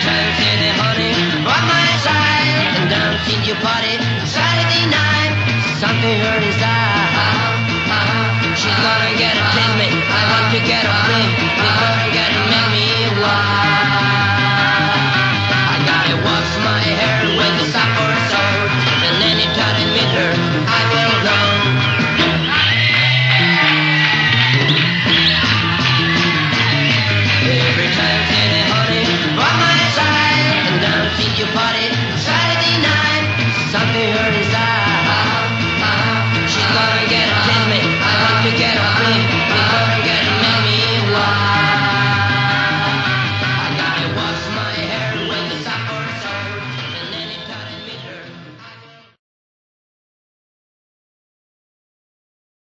Town City, honey. by my side, and down in your party. Sunday